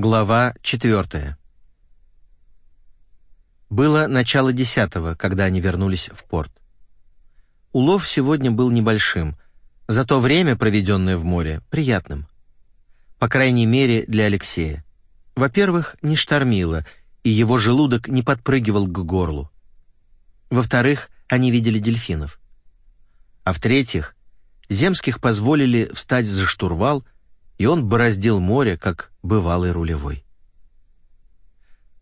Глава четвертая. Было начало десятого, когда они вернулись в порт. Улов сегодня был небольшим, зато время, проведенное в море, приятным. По крайней мере, для Алексея. Во-первых, не штормило, и его желудок не подпрыгивал к горлу. Во-вторых, они видели дельфинов. А в-третьих, земских позволили встать за штурвал — и он бороздил море, как бывалый рулевой.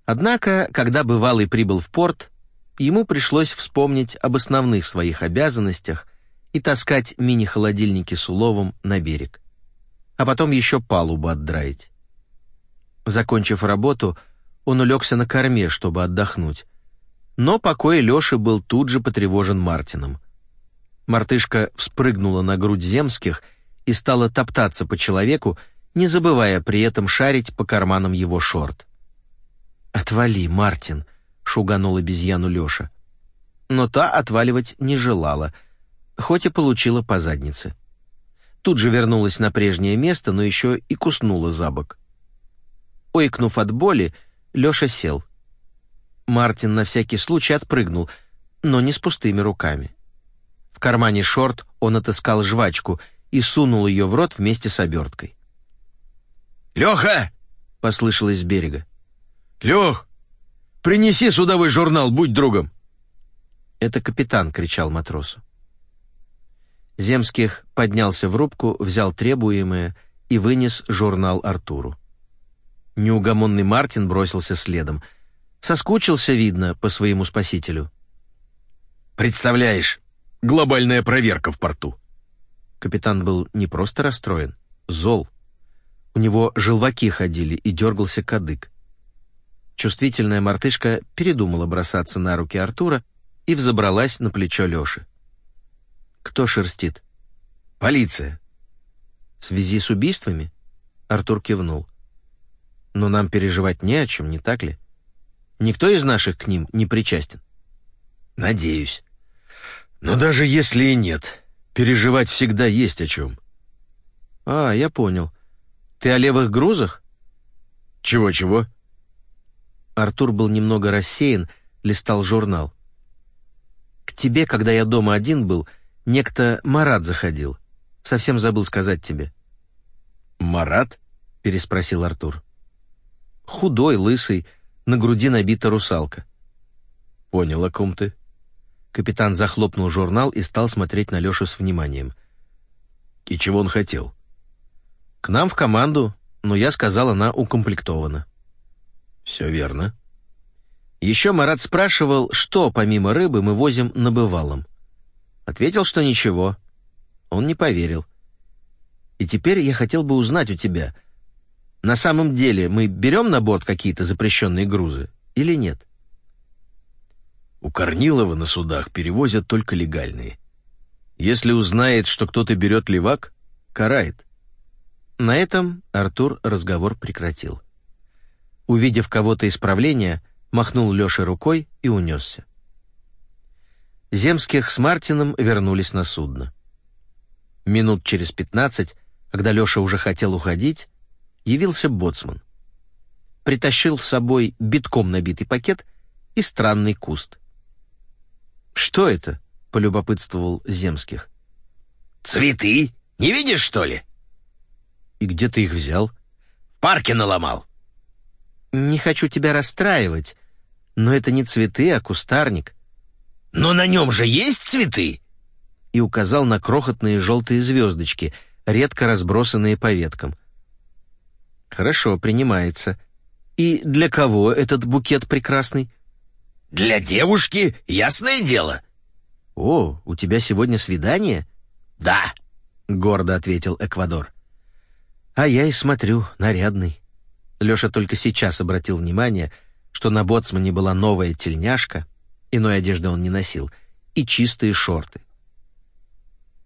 Однако, когда бывалый прибыл в порт, ему пришлось вспомнить об основных своих обязанностях и таскать мини-холодильники с уловом на берег. А потом еще палубу отдраить. Закончив работу, он улегся на корме, чтобы отдохнуть. Но покой Леши был тут же потревожен Мартином. Мартышка вспрыгнула на грудь земских — и стала топтаться по человеку, не забывая при этом шарить по карманам его шорт. «Отвали, Мартин!» — шуганул обезьяну Леша. Но та отваливать не желала, хоть и получила по заднице. Тут же вернулась на прежнее место, но еще и куснула за бок. Ойкнув от боли, Леша сел. Мартин на всякий случай отпрыгнул, но не с пустыми руками. В кармане шорт он отыскал жвачку — и сунул ее в рот вместе с оберткой. «Леха!» — послышалось с берега. «Лех, принеси судовой журнал, будь другом!» «Это капитан!» — кричал матросу. Земских поднялся в рубку, взял требуемое и вынес журнал Артуру. Неугомонный Мартин бросился следом. Соскучился, видно, по своему спасителю. «Представляешь, глобальная проверка в порту. Капитан был не просто расстроен, зол. У него желваки ходили и дергался кадык. Чувствительная мартышка передумала бросаться на руки Артура и взобралась на плечо Лёши. «Кто шерстит?» «Полиция». «В связи с убийствами?» Артур кивнул. «Но нам переживать не о чем, не так ли? Никто из наших к ним не причастен?» «Надеюсь. Но даже если и нет, Переживать всегда есть о чем. А, я понял. Ты о левых грузах? Чего-чего? Артур был немного рассеян, листал журнал. К тебе, когда я дома один был, некто Марат заходил. Совсем забыл сказать тебе. Марат? переспросил Артур. Худой, лысый, на груди набита русалка. Понял, о ком ты. Капитан захлопнул журнал и стал смотреть на Лешу с вниманием. «И чего он хотел?» «К нам в команду, но я сказал, она укомплектована». «Все верно». Еще Марат спрашивал, что помимо рыбы мы возим на бывалом. Ответил, что ничего. Он не поверил. И теперь я хотел бы узнать у тебя, на самом деле мы берем на борт какие-то запрещенные грузы или нет?» У Корнилова на судах перевозят только легальные. Если узнает, что кто-то берет левак, карает. На этом Артур разговор прекратил. Увидев кого-то из правления, махнул Лёше рукой и унесся. Земских с Мартином вернулись на судно. Минут через пятнадцать, когда Лёша уже хотел уходить, явился боцман. Притащил с собой битком набитый пакет и странный куст — «Что это?» — полюбопытствовал Земских. «Цветы. Не видишь, что ли?» «И где ты их взял?» «В парке наломал». «Не хочу тебя расстраивать, но это не цветы, а кустарник». «Но на нем же есть цветы!» И указал на крохотные желтые звездочки, редко разбросанные по веткам. «Хорошо, принимается. И для кого этот букет прекрасный?» Для девушки, ясное дело. О, у тебя сегодня свидание? Да, гордо ответил Эквадор. А я и смотрю, нарядный. Лёша только сейчас обратил внимание, что на боцмане была новая тельняшка, иной одежды он не носил, и чистые шорты.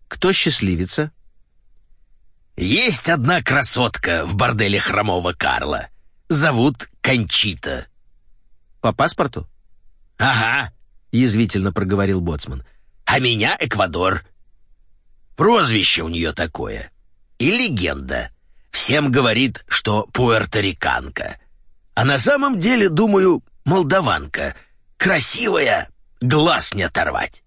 Кто счастливица? Есть одна красотка в борделе хромого Карла. Зовут Кончита. По паспорту? «Ага», — язвительно проговорил Боцман. «А меня Эквадор. Прозвище у нее такое. И легенда. Всем говорит, что пуэрториканка. А на самом деле, думаю, молдаванка. Красивая, глаз не оторвать.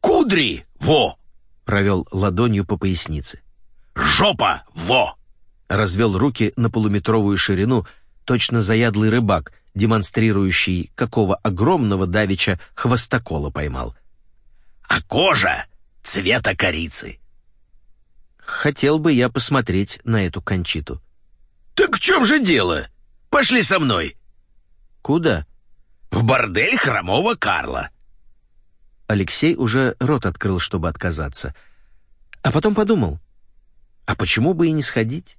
Кудри, во!» — провел ладонью по пояснице. «Жопа, во!» — развел руки на полуметровую ширину, точно заядлый рыбак, демонстрирующий, какого огромного давича хвостокола поймал. «А кожа цвета корицы!» Хотел бы я посмотреть на эту кончиту. «Так в чем же дело? Пошли со мной!» «Куда?» «В бордель хромого Карла!» Алексей уже рот открыл, чтобы отказаться. А потом подумал, а почему бы и не сходить?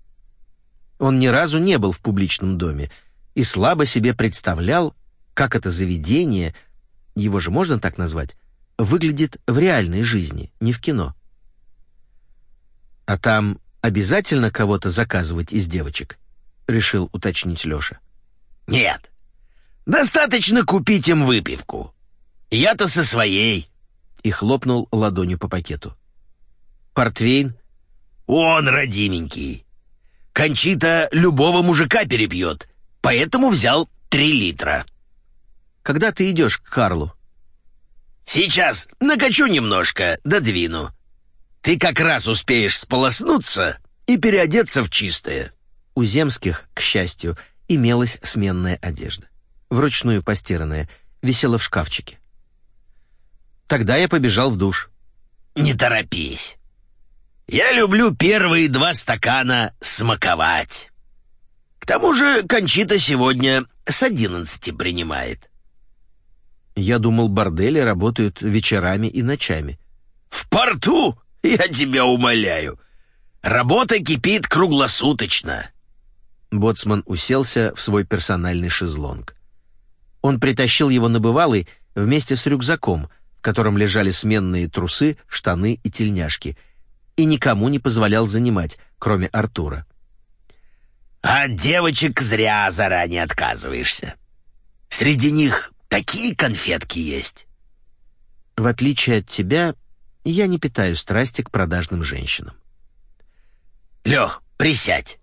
Он ни разу не был в публичном доме и слабо себе представлял, как это заведение, его же можно так назвать, выглядит в реальной жизни, не в кино. «А там обязательно кого-то заказывать из девочек?» — решил уточнить Леша. «Нет. Достаточно купить им выпивку. Я-то со своей!» И хлопнул ладонью по пакету. «Портвейн?» «Он родименький. Кончита любого мужика перепьет, поэтому взял три литра». «Когда ты идешь к Карлу?» «Сейчас накачу немножко, додвину. Ты как раз успеешь сполоснуться и переодеться в чистое». У земских, к счастью, имелась сменная одежда. Вручную постиранная, висела в шкафчике. Тогда я побежал в душ. «Не торопись. Я люблю первые два стакана смаковать. К тому же Кончита сегодня с одиннадцати принимает». Я думал, бордели работают вечерами и ночами. «В порту? Я тебя умоляю. Работа кипит круглосуточно». Боцман уселся в свой персональный шезлонг. Он притащил его на бывалый вместе с рюкзаком, в котором лежали сменные трусы, штаны и тельняшки, и никому не позволял занимать, кроме Артура. «А девочек зря заранее отказываешься. Среди них такие конфетки есть». «В отличие от тебя, я не питаю страсти к продажным женщинам». «Лех, присядь».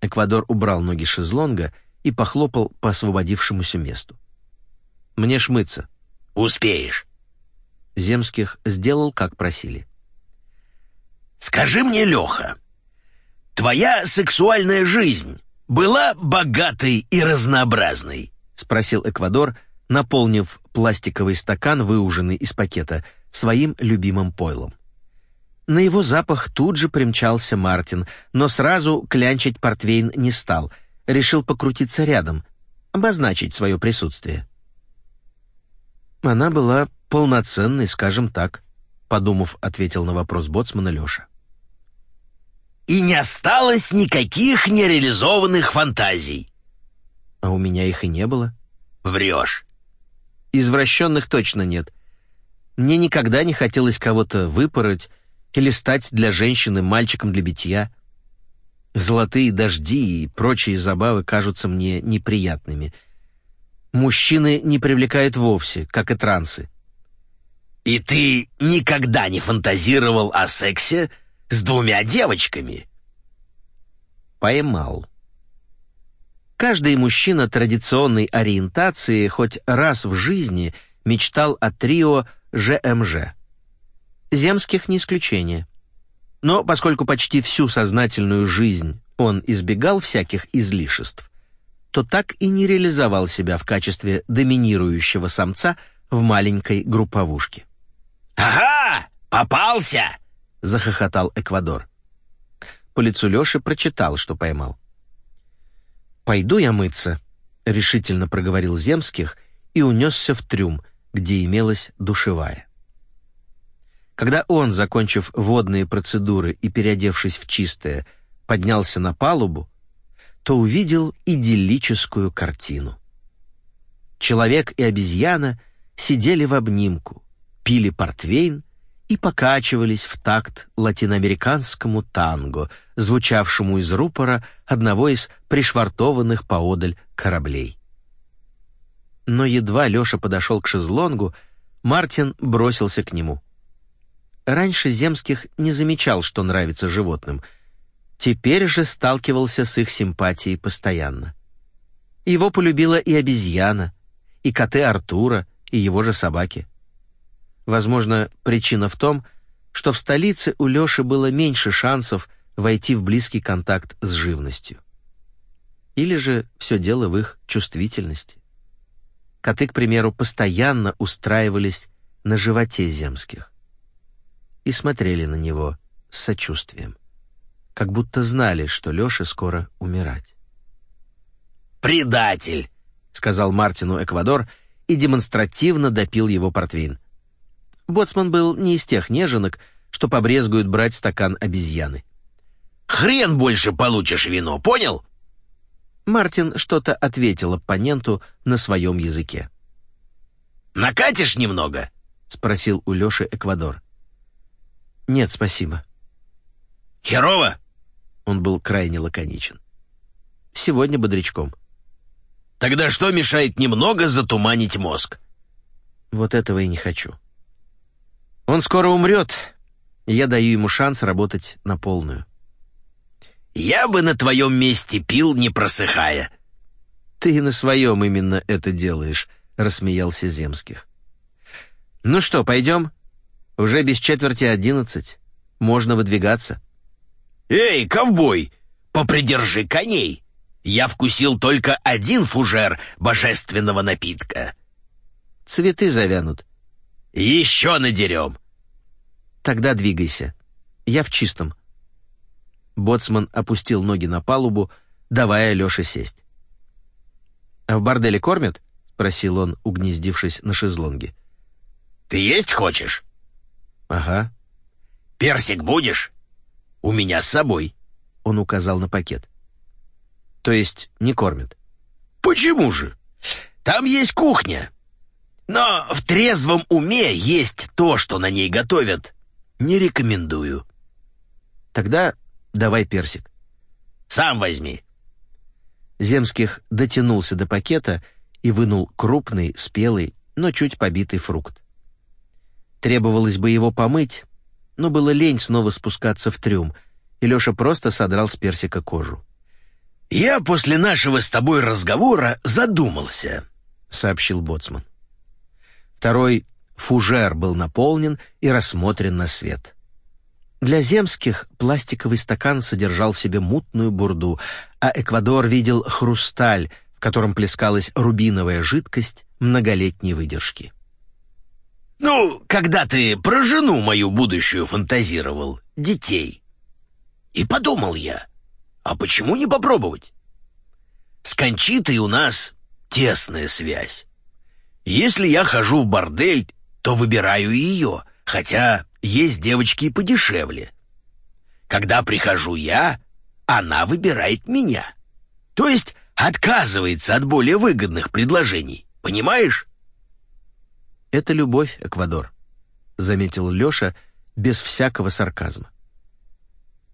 Эквадор убрал ноги шезлонга и похлопал по освободившемуся месту. «Мне шмыться». «Успеешь». Земских сделал, как просили. «Скажи мне, Леха, твоя сексуальная жизнь была богатой и разнообразной?» — спросил Эквадор, наполнив пластиковый стакан, выуженный из пакета, своим любимым пойлом. На его запах тут же примчался Мартин, но сразу клянчить портвейн не стал, решил покрутиться рядом, обозначить свое присутствие. Она была полноценный, скажем так», — подумав, ответил на вопрос боцмана Леша. «И не осталось никаких нереализованных фантазий». «А у меня их и не было». «Врешь». «Извращенных точно нет. Мне никогда не хотелось кого-то выпороть или стать для женщины мальчиком для битья. Золотые дожди и прочие забавы кажутся мне неприятными. Мужчины не привлекают вовсе, как и трансы. «И ты никогда не фантазировал о сексе с двумя девочками?» Поймал. Каждый мужчина традиционной ориентации хоть раз в жизни мечтал о трио ЖМЖ. Земских не исключение. Но поскольку почти всю сознательную жизнь он избегал всяких излишеств, то так и не реализовал себя в качестве доминирующего самца в маленькой групповушке. «Ага! Попался!» — захохотал Эквадор. По лицу Лёши прочитал, что поймал. «Пойду я мыться», — решительно проговорил Земских и унесся в трюм, где имелась душевая. Когда он, закончив водные процедуры и переодевшись в чистое, поднялся на палубу, то увидел идиллическую картину. Человек и обезьяна сидели в обнимку, пили портвейн и покачивались в такт латиноамериканскому танго, звучавшему из рупора одного из пришвартованных поодаль кораблей. Но едва Леша подошел к шезлонгу, Мартин бросился к нему. Раньше Земских не замечал, что нравится животным. теперь же сталкивался с их симпатией постоянно. Его полюбила и обезьяна, и коты Артура, и его же собаки. Возможно, причина в том, что в столице у Лёши было меньше шансов войти в близкий контакт с живностью. Или же все дело в их чувствительности. Коты, к примеру, постоянно устраивались на животе земских и смотрели на него с сочувствием, как будто знали, что Лёше скоро умирать. «Предатель!» — сказал Мартину Эквадор и демонстративно допил его портвейн. Боцман был не из тех неженок, что побрезгуют брать стакан обезьяны. «Хрен больше получишь вино, понял?» Мартин что-то ответил оппоненту на своем языке. «Накатишь немного?» — спросил у Лёши Эквадор. «Нет, спасибо». «Херово?» Он был крайне лаконичен. «Сегодня бодрячком». «Тогда что мешает немного затуманить мозг?» «Вот этого и не хочу». «Он скоро умрет, и я даю ему шанс работать на полную». Я бы на твоем месте пил, не просыхая». «Ты на своем именно это делаешь», — рассмеялся Земских. «Ну что, пойдем? Уже без четверти одиннадцать. Можно выдвигаться». «Эй, ковбой, попридержи коней. Я вкусил только один фужер божественного напитка». «Цветы завянут». «Еще надерем». «Тогда двигайся. Я в чистом». Боцман опустил ноги на палубу, давая Лёше сесть. «А в борделе кормят?» — спросил он, угнездившись на шезлонге. «Ты есть хочешь?» «Ага». «Персик будешь?» «У меня с собой», — он указал на пакет. «То есть не кормят?» «Почему же? Там есть кухня. Но в трезвом уме есть то, что на ней готовят. Не рекомендую». «Тогда Давай персик. Сам возьми. Земских дотянулся до пакета и вынул крупный, спелый, но чуть побитый фрукт. Требовалось бы его помыть, но было лень снова спускаться в трюм, и Леша просто содрал с персика кожу. «Я после нашего с тобой разговора задумался», — сообщил Боцман. Второй фужер был наполнен и рассмотрен на свет. Для земских пластиковый стакан содержал в себе мутную бурду, а Эквадор видел хрусталь, в котором плескалась рубиновая жидкость многолетней выдержки. «Ну, когда ты про жену мою будущую фантазировал, детей. И подумал я, а почему не попробовать? С Кончитой у нас тесная связь. Если я хожу в бордель, то выбираю ее, хотя есть девочки и подешевле. Когда прихожу я, она выбирает меня. То есть отказывается от более выгодных предложений. Понимаешь? Это любовь, Эквадор, заметил Лёша без всякого сарказма.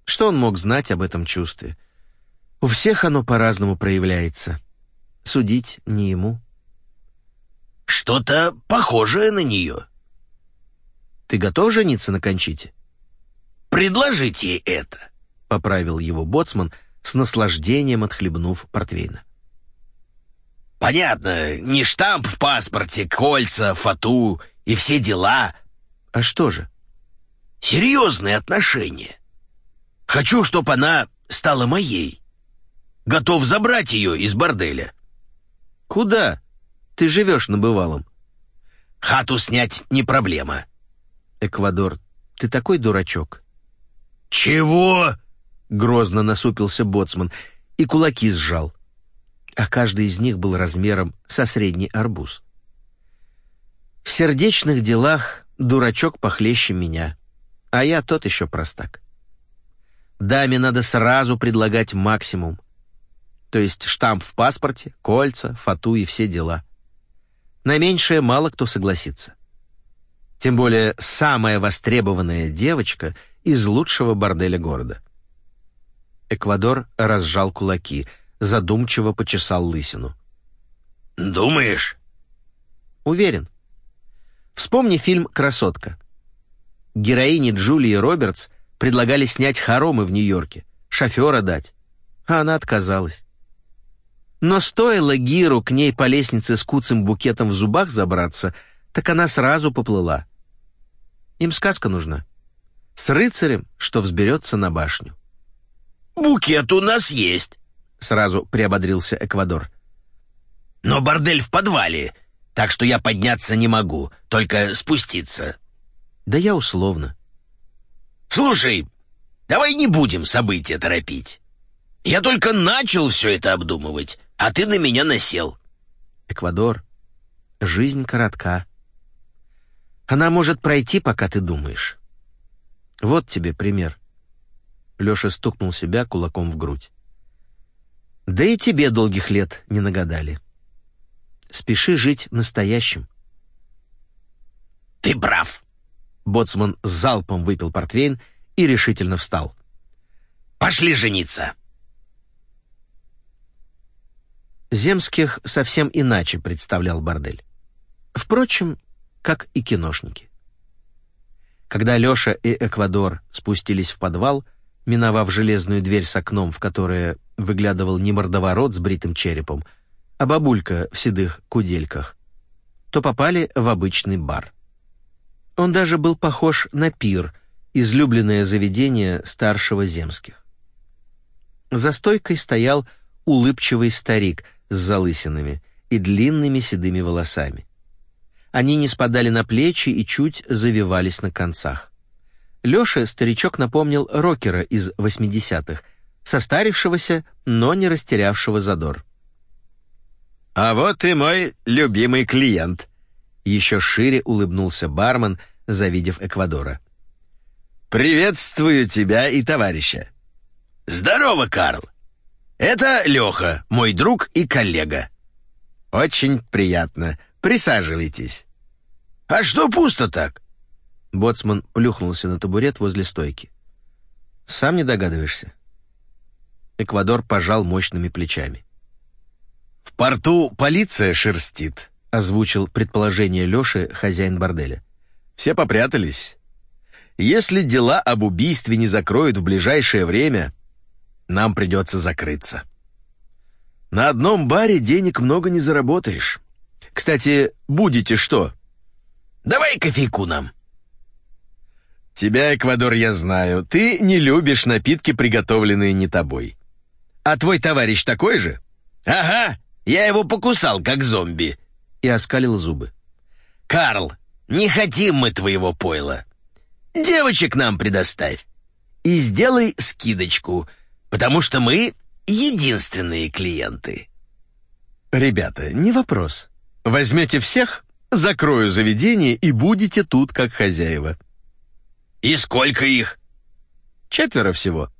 Что он мог знать об этом чувстве? У всех оно по-разному проявляется. Судить не ему. Что-то похожее на нее. Ты готов жениться на Кончите?» «Предложить ей это», — поправил его боцман, с наслаждением отхлебнув портвейна. «Понятно, не штамп в паспорте, кольца, фату и все дела». «А что же?» «Серьезные отношения. Хочу, чтобы она стала моей. Готов забрать ее из борделя». «Куда? Ты живешь на бывалом?» «Хату снять не проблема. Эквадор, ты такой дурачок». «Чего?» — грозно насупился боцман и кулаки сжал. А каждый из них был размером со средний арбуз. В сердечных делах дурачок похлеще меня, а я тот еще простак. Даме надо сразу предлагать максимум. То есть штамп в паспорте, кольца, фату и все дела. На меньшее мало кто согласится. Тем более самая востребованная девочка из лучшего борделя города. Эквадор разжал кулаки, задумчиво почесал лысину. «Думаешь?» «Уверен. Вспомни фильм «Красотка». Героине Джулии Робертс предлагали снять хоромы в Нью-Йорке, шофера дать. А она отказалась. Но стоило Гиру к ней по лестнице с куцым букетом в зубах забраться, так она сразу поплыла. Им сказка нужна. С рыцарем, что взберется на башню. «Букет у нас есть», — сразу приободрился Эквадор. «Но бордель в подвале, так что я подняться не могу, только спуститься». «Да я условно». «Слушай, давай не будем события торопить. Я только начал все это обдумывать, а ты на меня насел». «Эквадор, жизнь коротка. Она может пройти, пока ты думаешь. Вот тебе пример». Леша стукнул себя кулаком в грудь. «Да и тебе долгих лет не нагадали. Спеши жить настоящим». «Ты прав!» Боцман залпом выпил портвейн и решительно встал. «Пошли жениться!» Земских совсем иначе представлял бордель. Впрочем, как и киношники. Когда Леша и Эквадор спустились в подвал, миновав железную дверь с окном, в которое выглядывал не мордоворот с бритым черепом, а бабулька в седых кудельках, то попали в обычный бар. Он даже был похож на пир, излюбленное заведение старшего земских. За стойкой стоял улыбчивый старик с залысинами и длинными седыми волосами. Они не спадали на плечи и чуть завивались на концах. Лёше старичок напомнил рокера из 80-х, состарившегося, но не растерявшего задор. «А вот и мой любимый клиент», — еще шире улыбнулся бармен, завидев Эквадора. «Приветствую тебя и товарища». «Здорово, Карл. Это Леха, мой друг и коллега». «Очень приятно. Присаживайтесь». «А что пусто так?» Боцман плюхнулся на табурет возле стойки. «Сам не догадываешься?» Эквадор пожал мощными плечами. «В порту полиция шерстит», — озвучил предположение Лёши, хозяин борделя. «Все попрятались. Если дела об убийстве не закроют в ближайшее время, нам придется закрыться. На одном баре денег много не заработаешь. Кстати, будете что?» «Давай кофейку нам», Тебя, Эквадор, я знаю. Ты не любишь напитки, приготовленные не тобой. А твой товарищ такой же? Ага, я его покусал, как зомби. И оскалил зубы. Карл, не хотим мы твоего пойла. Девочек нам предоставь. И сделай скидочку, потому что мы единственные клиенты. Ребята, не вопрос. Возьмете всех, закрою заведение и будете тут как хозяева. «И сколько их?» «Четверо всего.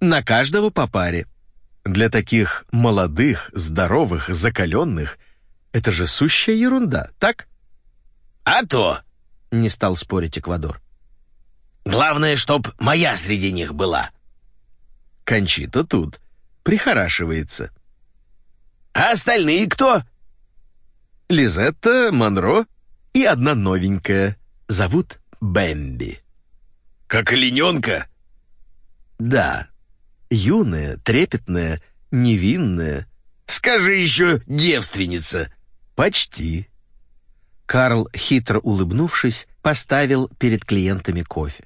На каждого по паре. Для таких молодых, здоровых, закаленных это же сущая ерунда, так?» «А то!» — не стал спорить Эквадор. «Главное, чтоб моя среди них была». Кончита тут. Прихорашивается. «А остальные кто?» Лизетта, Монро и одна новенькая. Зовут Бэмби. Как олененка?» «Да. Юная, трепетная, невинная. Скажи еще девственница». «Почти». Карл, хитро улыбнувшись, поставил перед клиентами кофе.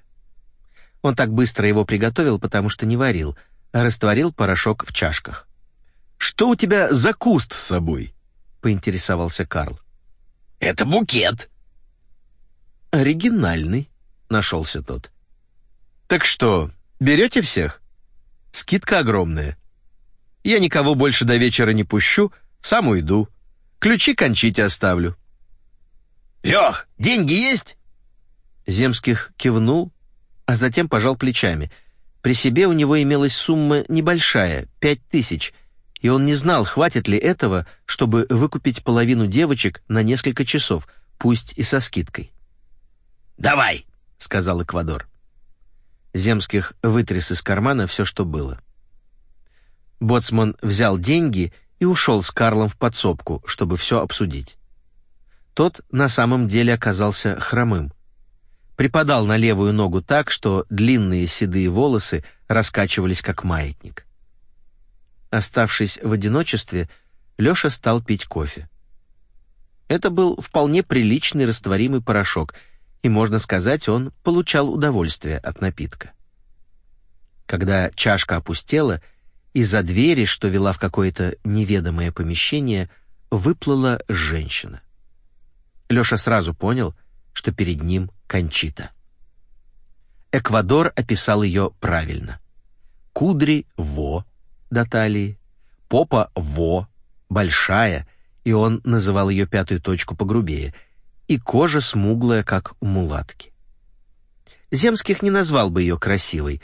Он так быстро его приготовил, потому что не варил, а растворил порошок в чашках. «Что у тебя за куст с собой?» — поинтересовался Карл. «Это букет». «Оригинальный», — нашелся тот. Так что, берете всех? Скидка огромная. Я никого больше до вечера не пущу, сам уйду. Ключи кончите оставлю. Лех, деньги есть? Земских кивнул, а затем пожал плечами. При себе у него имелась сумма небольшая, пять тысяч, и он не знал, хватит ли этого, чтобы выкупить половину девочек на несколько часов, пусть и со скидкой. «Давай», — сказал Эквадор. Земских вытряс из кармана все, что было. Боцман взял деньги и ушел с Карлом в подсобку, чтобы все обсудить. Тот на самом деле оказался хромым. припадал на левую ногу так, что длинные седые волосы раскачивались как маятник. Оставшись в одиночестве, Леша стал пить кофе. Это был вполне приличный растворимый порошок, и, можно сказать, он получал удовольствие от напитка. Когда чашка опустела, из-за двери, что вела в какое-то неведомое помещение, выплыла женщина. Леша сразу понял, что перед ним Кончита. Эквадор описал ее правильно. Кудри — во до талии, попа — во, большая, и он называл ее пятую точку погрубее, и кожа смуглая, как у мулатки. Земских не назвал бы ее красивой,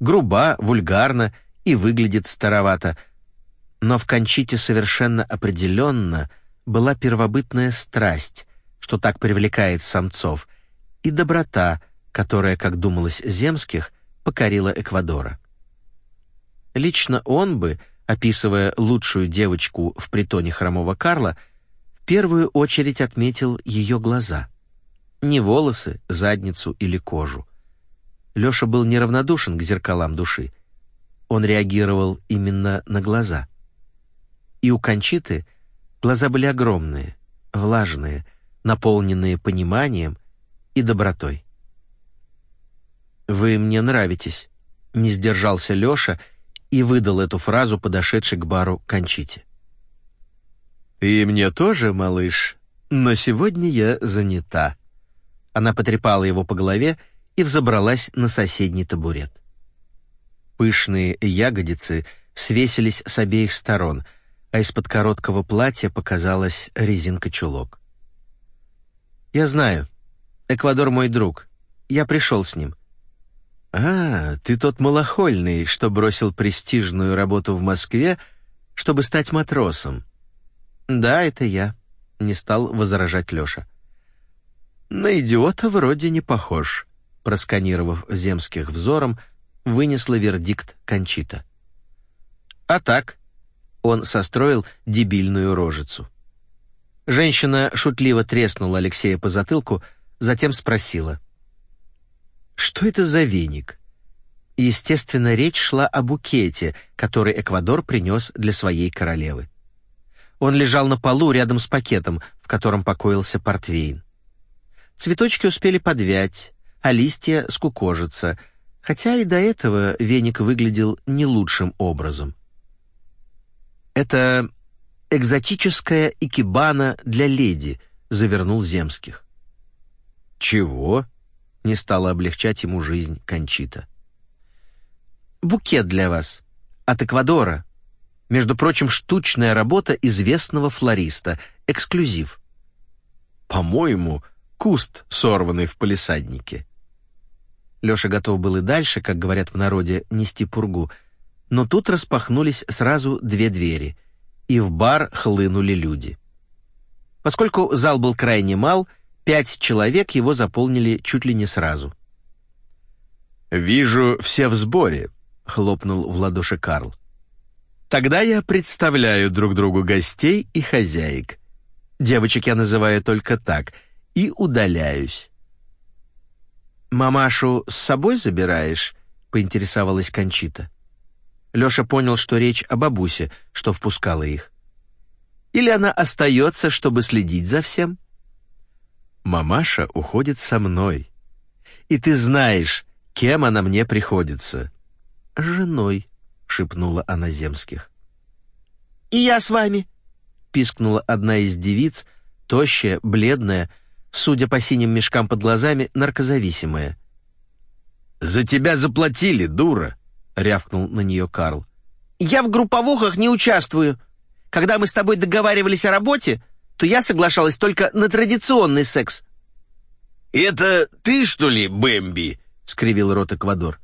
груба, вульгарна и выглядит старовато, но в Кончите совершенно определенно была первобытная страсть, что так привлекает самцов, и доброта, которая, как думалось Земских, покорила Эквадора. Лично он бы, описывая лучшую девочку в притоне хромого Карла, в первую очередь отметил ее глаза. Не волосы, задницу или кожу. Леша был неравнодушен к зеркалам души. Он реагировал именно на глаза. И у Кончиты глаза были огромные, влажные, наполненные пониманием и добротой. «Вы мне нравитесь», — не сдержался Леша и выдал эту фразу подошедшей к бару Кончите. «И мне тоже, малыш, но сегодня я занята». Она потрепала его по голове и взобралась на соседний табурет. Пышные ягодицы свесились с обеих сторон, а из-под короткого платья показалась резинка-чулок. «Я знаю. Эквадор мой друг. Я пришел с ним». «А, ты тот малохольный, что бросил престижную работу в Москве, чтобы стать матросом». «Да, это я», — не стал возражать Леша. «На идиота вроде не похож», — просканировав земских взором, вынесла вердикт Кончита. «А так?» — он состроил дебильную рожицу. Женщина шутливо треснула Алексея по затылку, затем спросила. «Что это за веник?» Естественно, речь шла о букете, который Эквадор принес для своей королевы. Он лежал на полу рядом с пакетом, в котором покоился портвейн. Цветочки успели подвять, а листья скукожиться, хотя и до этого веник выглядел не лучшим образом. Это экзотическая икебана для леди», — завернул Земских. «Чего?» — не стала облегчать ему жизнь Кончита. «Букет для вас. От Эквадора. Между прочим, штучная работа известного флориста. Эксклюзив». «По-моему, куст, сорванный в палисаднике». Леша готов был и дальше, как говорят в народе, нести пургу, но тут распахнулись сразу две двери — и в бар хлынули люди. Поскольку зал был крайне мал, пять человек его заполнили чуть ли не сразу. «Вижу, все в сборе», — хлопнул в ладоши Карл. «Тогда я представляю друг другу гостей и хозяек. Девочек я называю только так, и удаляюсь». «Мамашу с собой забираешь?» — поинтересовалась Кончита. Леша понял, что речь о бабусе, что впускала их. Или она остается, чтобы следить за всем? Мамаша уходит со мной. И ты знаешь, кем она мне приходится. Женой, шепнула она земских. И я с вами, пискнула одна из девиц, тощая, бледная, судя по синим мешкам под глазами, наркозависимая. «За тебя заплатили, дура!» — рявкнул на нее Карл. «Я в групповухах не участвую. Когда мы с тобой договаривались о работе, то я соглашалась только на традиционный секс». «Это ты, что ли, Бэмби?» — скривил рот Эквадор.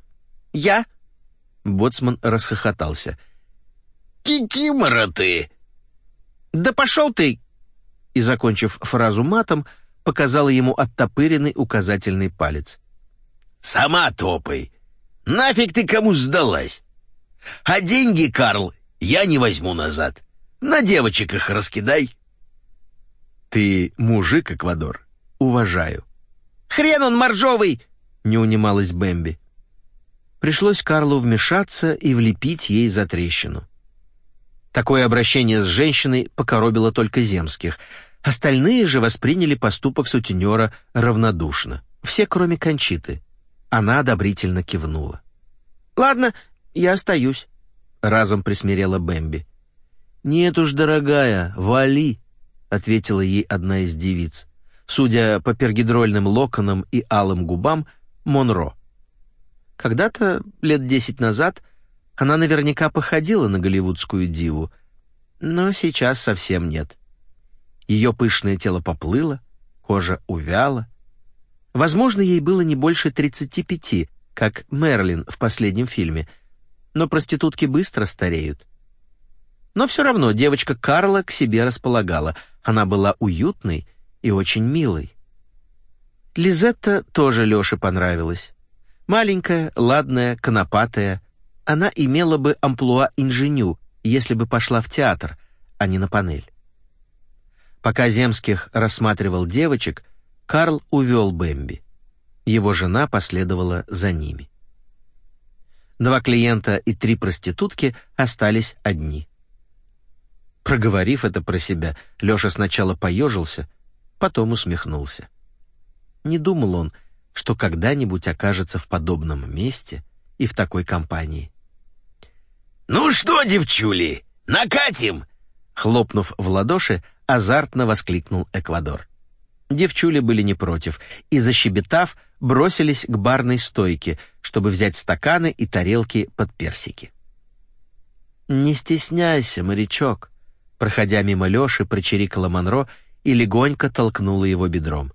«Я?» Боцман расхохотался. «Кикимора ты!» «Да пошел ты!» И, закончив фразу матом, показал ему оттопыренный указательный палец. «Сама топай!» Нафиг ты кому сдалась? А деньги, Карл, я не возьму назад. На девочек их раскидай. Ты мужик, Эквадор. Уважаю. Хрен он моржовый!» — не унималась Бэмби. Пришлось Карлу вмешаться и влепить ей за трещину. Такое обращение с женщиной покоробило только земских. Остальные же восприняли поступок сутенера равнодушно. Все, кроме Кончиты. Она одобрительно кивнула. «Ладно, я остаюсь», — разом присмирела Бэмби. «Нет уж, дорогая, вали», — ответила ей одна из девиц. Судя по пергидрольным локонам и алым губам, Монро. Когда-то, лет десять назад, она наверняка походила на голливудскую диву, но сейчас совсем нет. Ее пышное тело поплыло, кожа увяла. Возможно, ей было не больше 35, как Мерлин в последнем фильме, но проститутки быстро стареют. Но все равно девочка Карла к себе располагала. Она была уютной и очень милой. Лизетта тоже Леше понравилась. Маленькая, ладная, конопатая, она имела бы амплуа инженю, если бы пошла в театр, а не на панель. Пока Земских рассматривал девочек, Карл увел Бэмби. Его жена последовала за ними. Два клиента и три проститутки остались одни. Проговорив это про себя, Леша сначала поежился, потом усмехнулся. Не думал он, что когда-нибудь окажется в подобном месте и в такой компании. «Ну что, девчули, накатим!» Хлопнув в ладоши, азартно воскликнул Эквадор. Девчули были не против и, защебетав, бросились к барной стойке, чтобы взять стаканы и тарелки под персики. «Не стесняйся, морячок», проходя мимо Лёши, прочирикала Монро и легонько толкнула его бедром.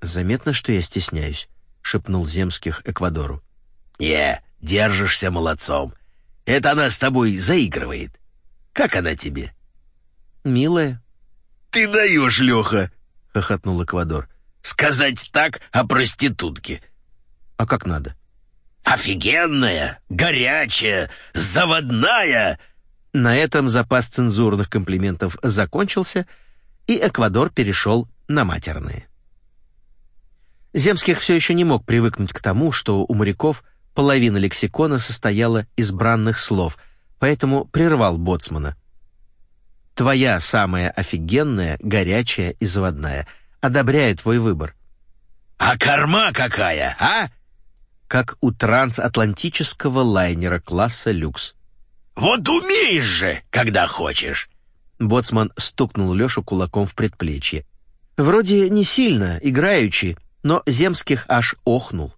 «Заметно, что я стесняюсь», — шепнул Земских Эквадору. «Не, держишься молодцом. Это она с тобой заигрывает. Как она тебе?» «Милая». «Ты даешь, Леха!» — хохотнул Эквадор. «Сказать так о проститутке». «А как надо?» «Офигенная, горячая, заводная!» На этом запас цензурных комплиментов закончился, и Эквадор перешел на матерные. Земских все еще не мог привыкнуть к тому, что у моряков половина лексикона состояла из бранных слов, поэтому прервал боцмана. «Твоя самая офигенная, горячая и заводная. Одобряю твой выбор». «А корма какая, а?» «Как у трансатлантического лайнера класса «Люкс». «Вот умеешь же, когда хочешь!» Боцман стукнул Лешу кулаком в предплечье. Вроде не сильно, играючи, но Земских аж охнул.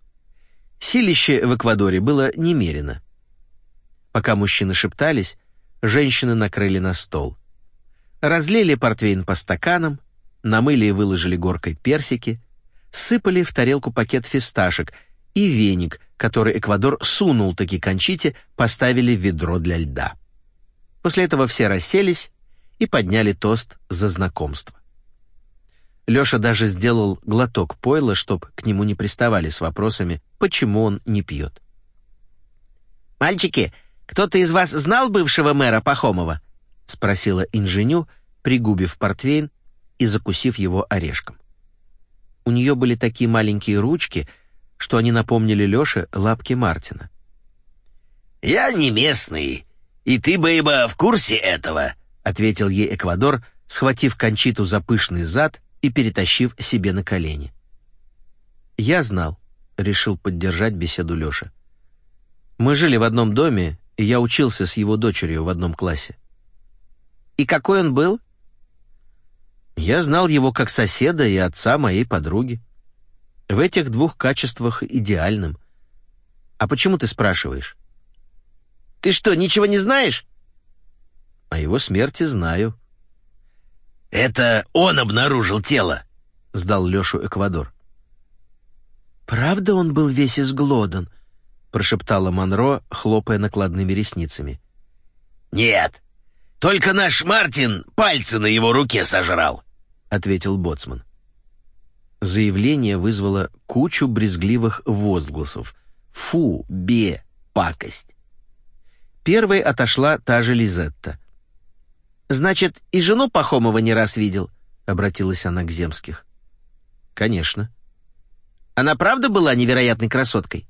Силище в Эквадоре было немерено. Пока мужчины шептались, женщины накрыли на стол. Разлили портвейн по стаканам, намыли и выложили горкой персики, сыпали в тарелку пакет фисташек и веник, который Эквадор сунул таки Кончите, поставили в ведро для льда. После этого все расселись и подняли тост за знакомство. Леша даже сделал глоток пойла, чтоб к нему не приставали с вопросами, почему он не пьет. «Мальчики, кто-то из вас знал бывшего мэра Пахомова?» — спросила инженю, пригубив портвейн и закусив его орешком. У нее были такие маленькие ручки, что они напомнили Леше лапки Мартина. «Я не местный, и ты, Бейба, в курсе этого», — ответил ей Эквадор, схватив Кончиту за пышный зад и перетащив себе на колени. «Я знал», — решил поддержать беседу Леша. «Мы жили в одном доме, и я учился с его дочерью в одном классе». «И какой он был?» «Я знал его как соседа и отца моей подруги. В этих двух качествах идеальным. А почему ты спрашиваешь?» «Ты что, ничего не знаешь?» «О его смерти знаю», «Это он обнаружил тело», — сдал Лешу Эквадор. «Правда он был весь изглодан?» — прошептала Монро, хлопая накладными ресницами. «Нет, только наш Мартин пальцы на его руке сожрал», — ответил Боцман. Заявление вызвало кучу брезгливых возгласов. «Фу, бе, пакость!» Первой отошла та же Лизетта — «Значит, и жену Пахомова не раз видел?» — обратилась она к Земских. «Конечно», Она правда была невероятной красоткой?»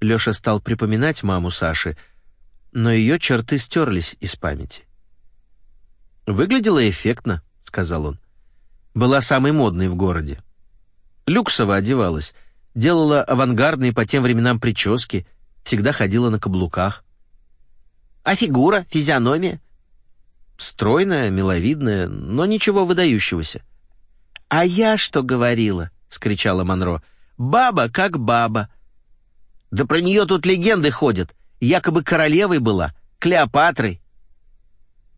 Леша стал припоминать маму Саши, но ее черты стерлись из памяти. «Выглядела эффектно», — сказал он. «Была самой модной в городе. Люксово одевалась, делала авангардные по тем временам прически, всегда ходила на каблуках. А фигура, физиономия? Стройная, миловидная, но ничего выдающегося. «А я что говорила?» — скричала Монро. «Баба как баба». «Да про нее тут легенды ходят. Якобы королевой была, Клеопатрой».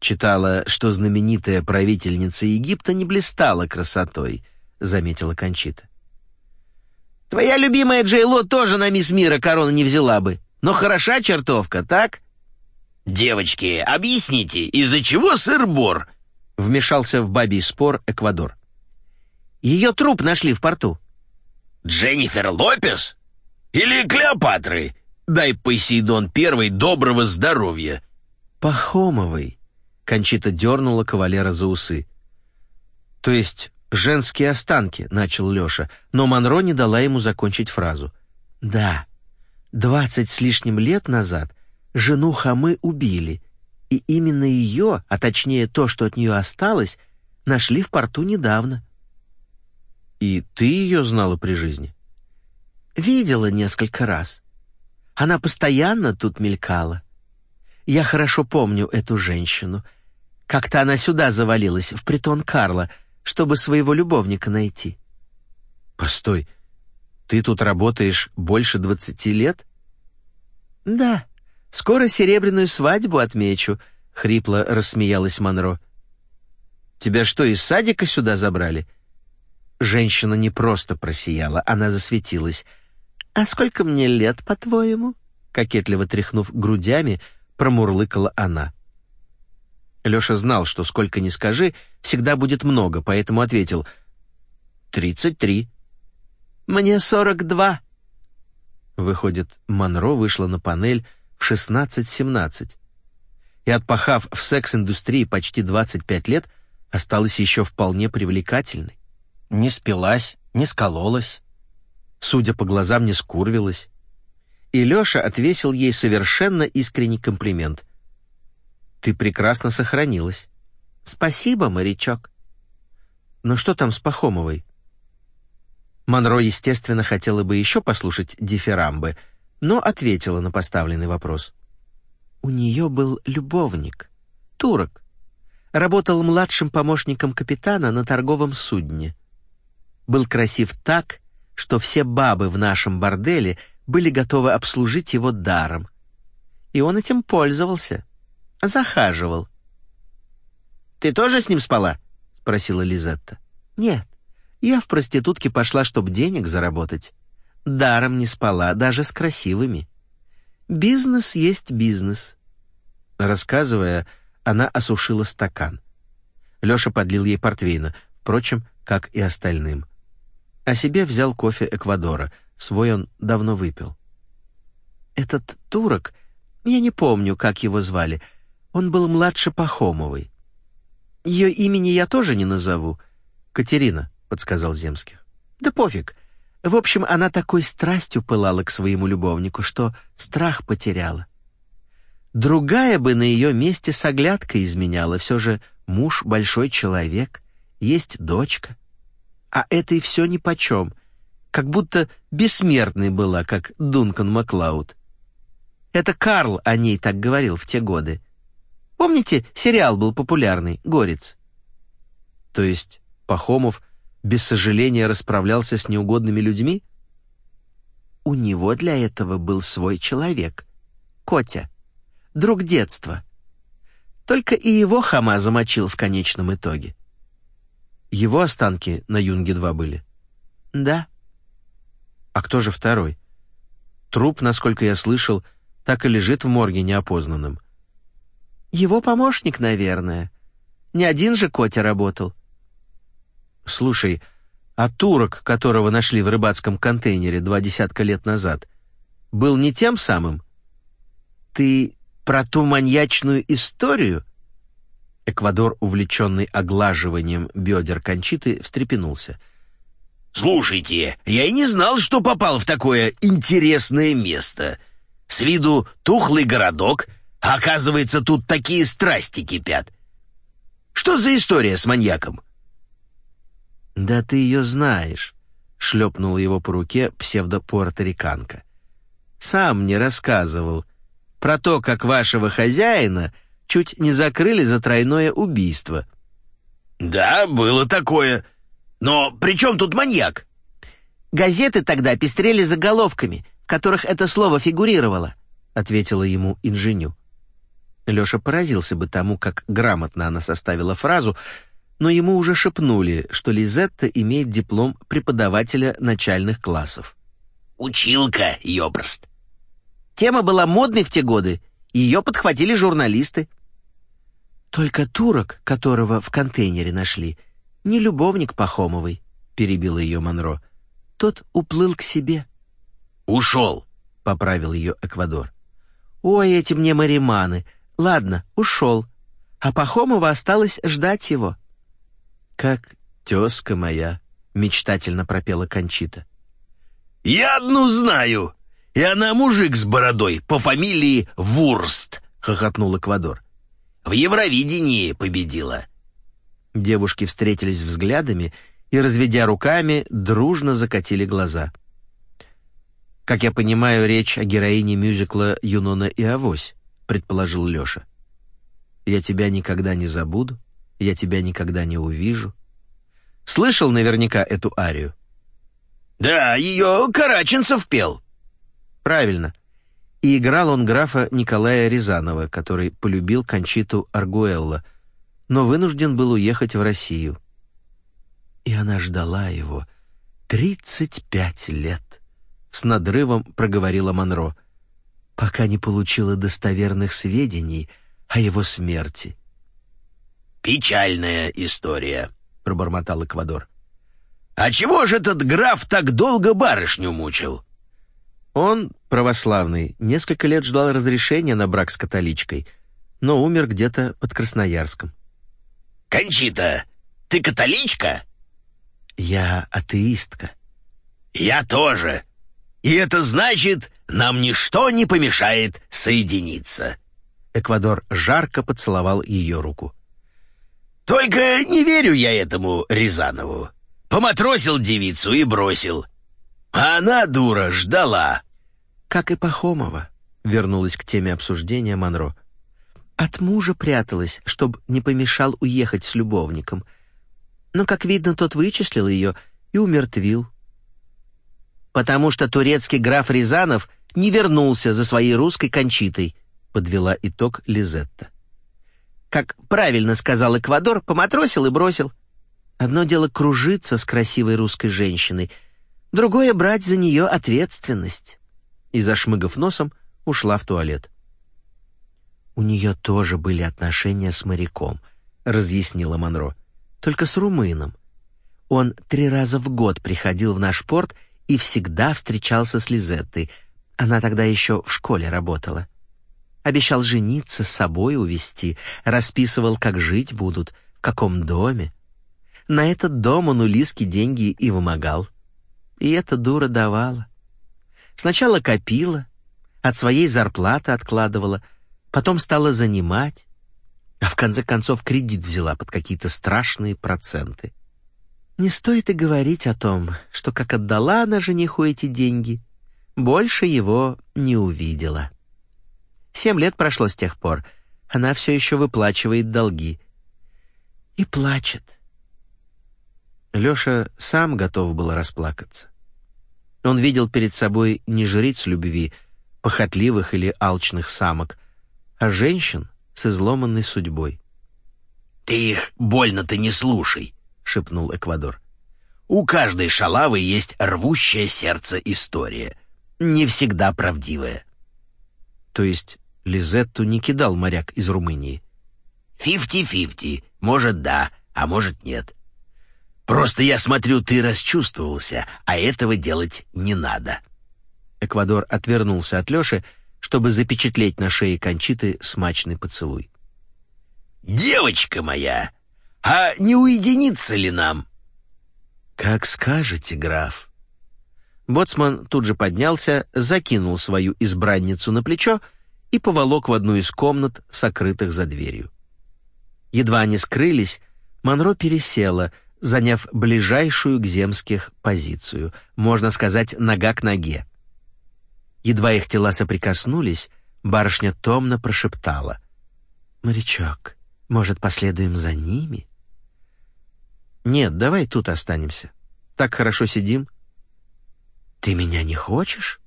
Читала, что знаменитая правительница Египта не блистала красотой, заметила Кончита. Твоя любимая Джейло тоже на мисс Мира корону не взяла бы. Но хороша чертовка, так? Девочки, объясните, из-за чего сыр-бор? Вмешался в бабий спор Эквадор. Ее труп нашли в порту. Дженнифер Лопес? Или Клеопатры? Дай Посейдон Первый доброго здоровья. Пахомовой. Кончита дернула кавалера за усы. То есть «Женские останки», — начал Леша, но Монро не дала ему закончить фразу. «Да, двадцать с лишним лет назад жену Хамы убили, и именно ее, а точнее то, что от нее осталось, нашли в порту недавно». «И ты ее знала при жизни?» «Видела несколько раз. Она постоянно тут мелькала. Я хорошо помню эту женщину. Как-то она сюда завалилась, в притон Карла — чтобы своего любовника найти. Постой, ты тут работаешь больше двадцати лет? Да, скоро серебряную свадьбу отмечу, хрипло рассмеялась Монро. Тебя что, из садика сюда забрали? Женщина не просто просияла, она засветилась. А сколько мне лет, по-твоему? кокетливо тряхнув грудями, промурлыкала она. Леша знал, что сколько ни скажи, всегда будет много, поэтому ответил «Тридцать три». «Мне сорок два». Выходит, Монро вышла на панель в шестнадцать-семнадцать. И отпахав в секс-индустрии почти двадцать пять лет, осталась еще вполне привлекательной. Не спилась, не скололась. Судя по глазам, не скурвилась. И Леша отвесил ей совершенно искренний комплимент. Ты прекрасно сохранилась. Спасибо, морячок. Но что там с Пахомовой? Монро, естественно, хотела бы еще послушать дифирамбы, но ответила на поставленный вопрос. У нее был любовник, турок. Работал младшим помощником капитана на торговом судне. Был красив так, что все бабы в нашем борделе были готовы обслужить его даром. И он этим пользовался захаживал». «Ты тоже с ним спала?» — спросила Лизетта. «Нет, я в проститутке пошла, чтобы денег заработать. Даром не спала, даже с красивыми. Бизнес есть бизнес». Рассказывая, она осушила стакан. Леша подлил ей портвейна, впрочем, как и остальным. А себе взял кофе Эквадора, свой он давно выпил. Этот турок, я не помню, как его звали, — он был младше Пахомовой. Ее имени я тоже не назову. Катерина, подсказал Земских. Да пофиг. В общем, она такой страстью пылала к своему любовнику, что страх потеряла. Другая бы на ее месте с оглядкой изменяла. Все же муж большой человек, есть дочка. А этой все нипочем. Как будто бессмертной была, как Дункан Маклауд. Это Карл о ней так говорил в те годы. Помните, сериал был популярный «Горец»?» То есть Пахомов без сожаления расправлялся с неугодными людьми? У него для этого был свой человек. Котя. Друг детства. Только и его Хама замочил в конечном итоге. Его останки на Юнге-2 были? Да. А кто же второй? Труп, насколько я слышал, так и лежит в морге неопознанным. Его помощник, наверное. Не один же Котя работал. Слушай, а турок, которого нашли в рыбацком контейнере два десятка лет назад, был не тем самым? Ты про ту маньячную историю? Эквадор, увлеченный оглаживанием бедер Кончиты, встрепенулся. Слушайте, я и не знал, что попал в такое интересное место. С виду тухлый городок, оказывается, тут такие страсти кипят. Что за история с маньяком?» «Да ты ее знаешь», — шлепнула его по руке псевдопуэрториканка. «Сам мне рассказывал про то, как вашего хозяина чуть не закрыли за тройное убийство». «Да, было такое. Но при чем тут маньяк?» «Газеты тогда пестрели заголовками, в которых это слово фигурировало», — ответила ему инженю. Леша поразился бы тому, как грамотно она составила фразу, но ему уже шепнули, что Лизетта имеет диплом преподавателя начальных классов. «Училка, ёбрст!» Тема была модной в те годы, ее подхватили журналисты. «Только турок, которого в контейнере нашли, не любовник Пахомовой», — перебила ее Монро. «Тот уплыл к себе». «Ушел», — поправил ее Эквадор. «Ой, эти мне мариманы. Ладно, ушел. А Пахомова осталось ждать его». «Как тезка моя», — мечтательно пропела Кончита. «Я одну знаю, и она мужик с бородой по фамилии Вурст», — хохотнул Эквадор. «В Евровидении победила». Девушки встретились взглядами и, разведя руками, дружно закатили глаза. «Как я понимаю, речь о героине мюзикла «Юнона и Авось», — предположил Леша. «Я тебя никогда не забуду, я тебя никогда не увижу». Слышал наверняка эту арию? «Да, ее Караченцев пел». «Правильно. И играл он графа Николая Рязанова, который полюбил Кончиту Аргуэлла — но вынужден был уехать в Россию. И она ждала его тридцать пять лет, с надрывом проговорила Монро, пока не получила достоверных сведений о его смерти. «Печальная история», — пробормотал Эквадор. «А чего же этот граф так долго барышню мучил?» Он, православный, несколько лет ждал разрешения на брак с католичкой, но умер где-то под Красноярском. «Кончита, ты католичка?» «Я атеистка». «Я тоже. И это значит, нам ничто не помешает соединиться». Эквадор жарко поцеловал ее руку. «Только не верю я этому Рязанову. Поматросил девицу и бросил. А она, дура, ждала». «Как и Пахомова», — вернулась к теме обсуждения Монро. От мужа пряталась, чтобы не помешал уехать с любовником. Но, как видно, тот вычислил ее и умертвил. «Потому что турецкий граф Рязанов не вернулся за своей русской кончитой», — подвела итог Лизетта. «Как правильно сказал Эквадор, поматросил и бросил. Одно дело кружиться с красивой русской женщиной, другое — брать за нее ответственность». И, зашмыгав носом, ушла в туалет. «У нее тоже были отношения с моряком», — разъяснила Монро. «Только с румыном. Он три раза в год приходил в наш порт и всегда встречался с Лизеттой. Она тогда еще в школе работала. Обещал жениться, с собой увезти, расписывал, как жить будут, в каком доме. На этот дом он у Лиски деньги и вымогал. И эта дура давала. Сначала копила, от своей зарплаты откладывала — потом стала занимать, а в конце концов кредит взяла под какие-то страшные проценты. Не стоит и говорить о том, что как отдала она жениху эти деньги, больше его не увидела. Семь лет прошло с тех пор, она все еще выплачивает долги. И плачет. Леша сам готов был расплакаться. Он видел перед собой не жриц любви, похотливых или алчных самок, а женщин с изломанной судьбой. «Ты их больно-то не слушай», — шепнул Эквадор. «У каждой шалавы есть рвущее сердце история, не всегда правдивая». То есть Лизетту не кидал моряк из Румынии? «Фифти-фифти. Может, да, а может, нет. Просто я смотрю, ты расчувствовался, а этого делать не надо». Эквадор отвернулся от Лёши, чтобы запечатлеть на шее Кончиты смачный поцелуй. «Девочка моя, а не уединиться ли нам?» «Как скажете, граф». Боцман тут же поднялся, закинул свою избранницу на плечо и поволок в одну из комнат, сокрытых за дверью. Едва они скрылись, Монро пересела, заняв ближайшую к земских позицию, можно сказать, нога к ноге. Едва их тела соприкоснулись, барышня томно прошептала. «Морячок, может, последуем за ними?» «Нет, давай тут останемся. Так хорошо сидим». «Ты меня не хочешь?»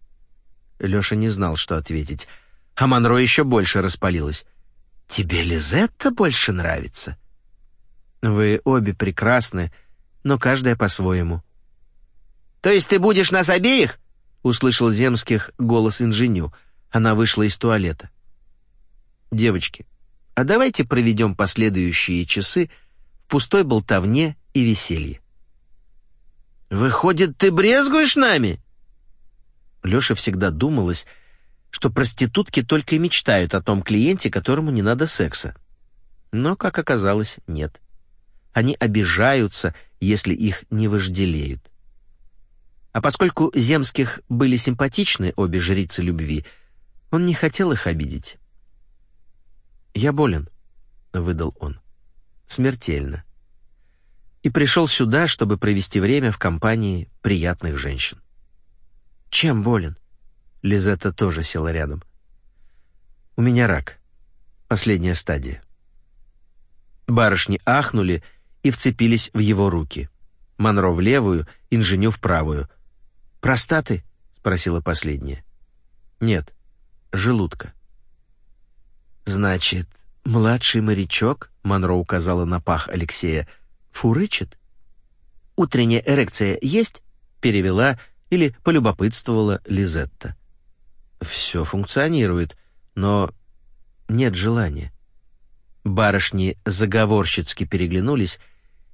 Леша не знал, что ответить, а Монро еще больше распалилась. «Тебе Лизетта больше нравится?» «Вы обе прекрасны, но каждая по-своему». «То есть ты будешь нас обеих?» — услышал Земских голос инженю. Она вышла из туалета. «Девочки, а давайте проведем последующие часы пустой болтовне и веселье. «Выходит, ты брезгуешь нами?» Лёше всегда думалось, что проститутки только и мечтают о том клиенте, которому не надо секса. Но, как оказалось, нет. Они обижаются, если их не вожделеют. А поскольку Земских были симпатичны обе жрицы любви, он не хотел их обидеть. «Я болен», — выдал он. «Смертельно и пришел сюда, чтобы провести время в компании приятных женщин. «Чем болен?» Лизетта тоже села рядом. «У меня рак. Последняя стадия». Барышни ахнули и вцепились в его руки. Монро в левую, инженю в правую. «Простаты?» — спросила последняя. «Нет, желудка». «Значит, младший морячок?» — Монро указала на пах Алексея — Фурычит? «Утренняя эрекция есть?» — перевела или полюбопытствовала Лизетта. «Все функционирует, но нет желания». Барышни заговорщицки переглянулись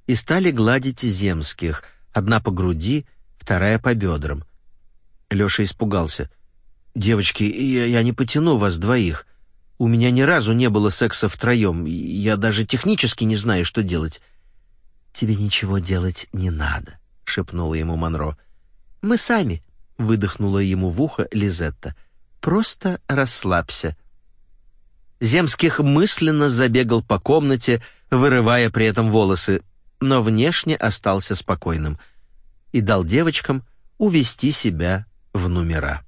и стали гладить земских, одна по груди, вторая по бедрам. Леша испугался. «Девочки, я, я не потяну вас двоих. У меня ни разу не было секса втроем, я даже технически не знаю, что делать. «Тебе ничего делать не надо», — шепнула ему Монро. «Мы сами», — выдохнула ему в ухо Лизетта. «Просто расслабься». Земских мысленно забегал по комнате, вырывая при этом волосы, но внешне остался спокойным и дал девочкам увести себя в номера.